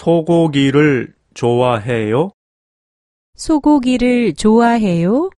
소고기를 좋아해요? 소고기를 좋아해요?